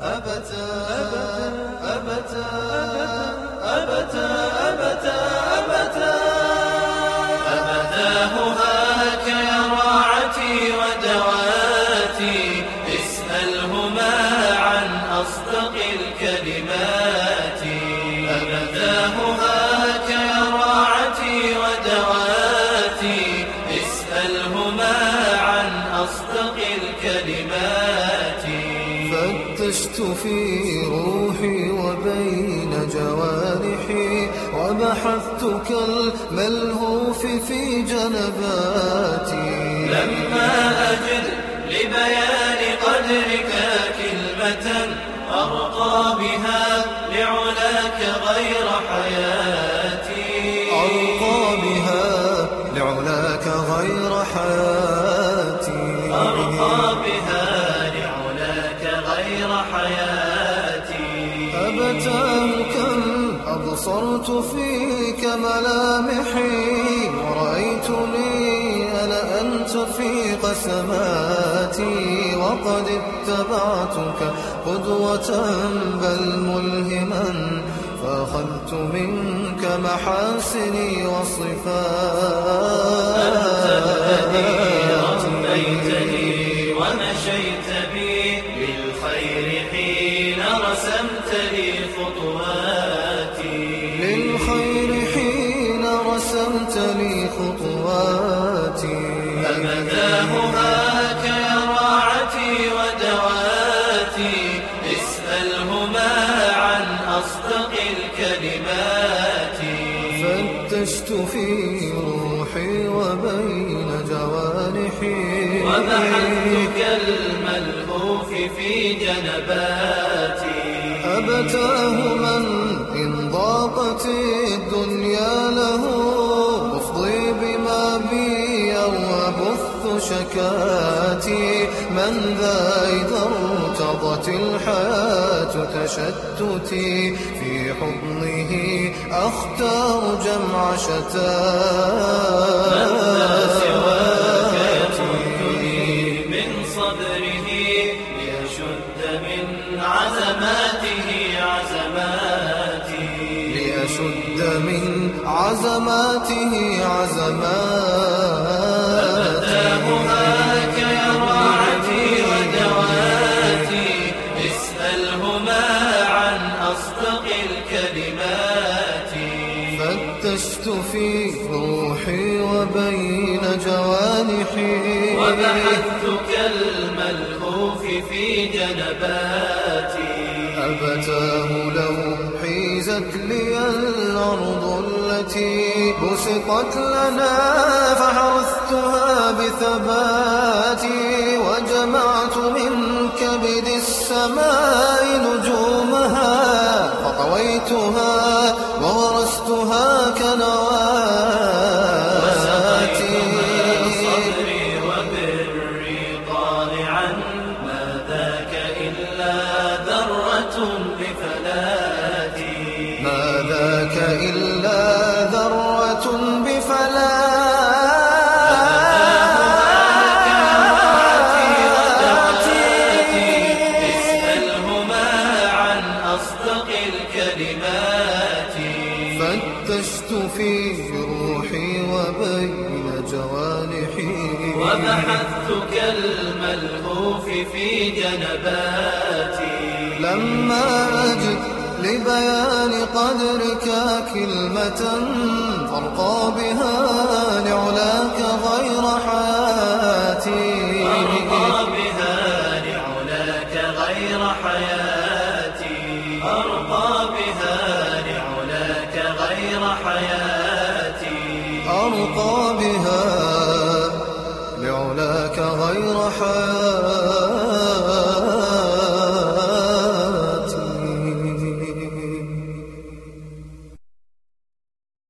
أبتا أبتا أبتا أبتا أبتا أبتاه هاك يا راعتي ودواتي اسألهما عن أصدق الكلمات أبتاه هاك يا راعتي ودواتي اسألهما عن أصدق الكلمات فتشت في روحي وبين جوارحي وبحثت كالملهوف في جنباتي. لما أجد لبيان قدرك كلمة أرقى بها لعلاك غير حياتي حياتي. كم أبصرت فيك ملامحي ورأيتني أنا أنت في قسماتي وقد اتبعتك قدوة بل ملهما فأخذت منك محاسني ربيتني ومشيت بي. خطواتي أبداه هاك يا راعتي ودواتي. اسألهما عن أصدق الكلمات. فتشت في روحي وبين جوانحي. وبحثت كالملهوف في جنباتي. أبتاه من إن ضاقت الدنيا شكاتي من ذا إذا ارتضت الحياة تشتتي في حضنه أختار جمع سواك شتاتي يمدني من صدره من عزماته عزماتي لأشد من عزماته عزمات هاك يا راعتي ودواتي اسألهما عن أصدق الكلمات. فتشت في روحي وبين جوانحي. وبحثت كالملهوف في جنباتي. أبتاه لو حيزت لي الأرض التي بسطت لنا فحرثتها بثباتي وجمعت من كبد السماء نجومها فطويتها وغرستها كنواتي. صدري وبري طالعا ما ذاك إلا ذرة في روحي وبين جوانحي. وبحثت كالملهوف في جنباتي. لما أجد لبيان قدرك كلمة أرقى بها لعلاك غير حياتي أرقى بها لعلاك غير حياتي